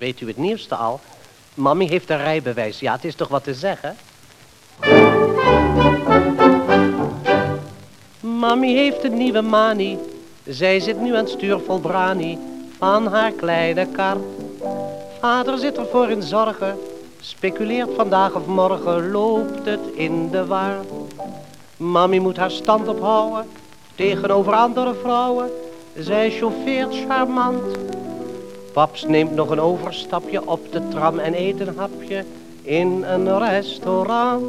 Weet u het nieuwste al? Mammy heeft een rijbewijs. Ja, het is toch wat te zeggen? Mammy heeft een nieuwe manie. Zij zit nu aan het stuur vol brani van haar kleine kar. Vader zit ervoor in zorgen. Speculeert vandaag of morgen, loopt het in de war. Mammy moet haar stand ophouden tegenover andere vrouwen. Zij chauffeert charmant Paps neemt nog een overstapje op de tram en eet een hapje in een restaurant.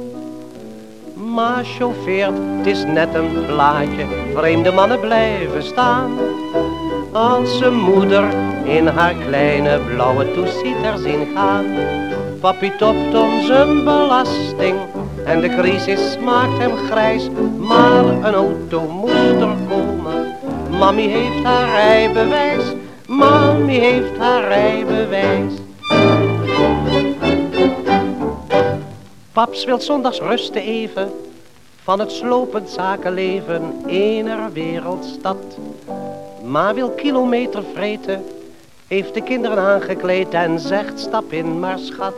Maar chauffeert, het is net een plaatje, vreemde mannen blijven staan. Als zijn moeder in haar kleine blauwe toesieter zien gaan. Papi topt om zijn belasting en de crisis maakt hem grijs. Maar een auto moest er komen, mami heeft haar rijbewijs. Mami heeft haar rijbewijs. Paps wil zondags rusten even van het slopend zakenleven ener wereldstad. Maar wil kilometer vreten, heeft de kinderen aangekleed en zegt stap in maar schat.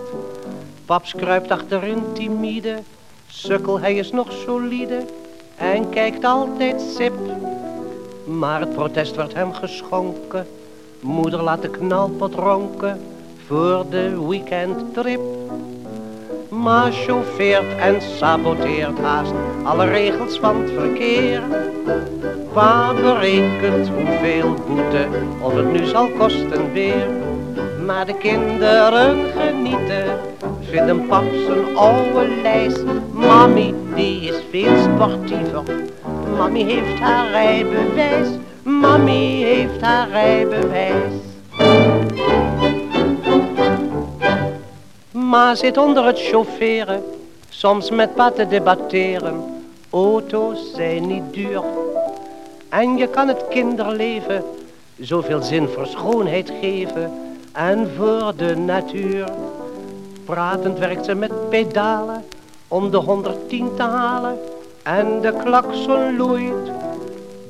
Paps kruipt achterin timide, sukkel hij is nog solide en kijkt altijd sip. Maar het protest wordt hem geschonken Moeder laat de knalpot ronken voor de weekendtrip. Maar chauffeert en saboteert haast alle regels van het verkeer. Pa berekent hoeveel boete of het nu zal kosten weer. Maar de kinderen genieten, vinden pap zijn oude lijst. Mami, die is veel sportiever, mami heeft haar rijbewijs. Mami heeft haar rijbewijs. Ma zit onder het chaufferen, soms met pa te debatteren. Auto's zijn niet duur. En je kan het kinderleven zoveel zin voor schoonheid geven en voor de natuur. Pratend werkt ze met pedalen om de 110 te halen en de klakson loeit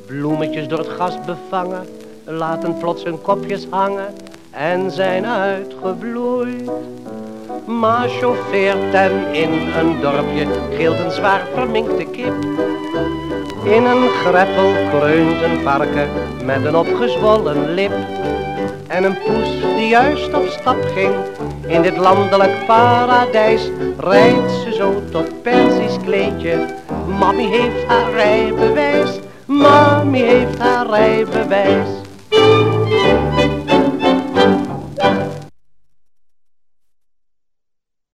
Bloemetjes door het gas bevangen, laten plots hun kopjes hangen en zijn uitgebloeid. Maar chauffeert en in een dorpje gilt een zwaar verminkte kip. In een greppel kreunt een varken met een opgezwollen lip. En een poes die juist op stap ging in dit landelijk paradijs, rijdt ze zo tot Persisch kleedje. Mammy heeft haar rijbewijs Mami heeft haar rijbewijs.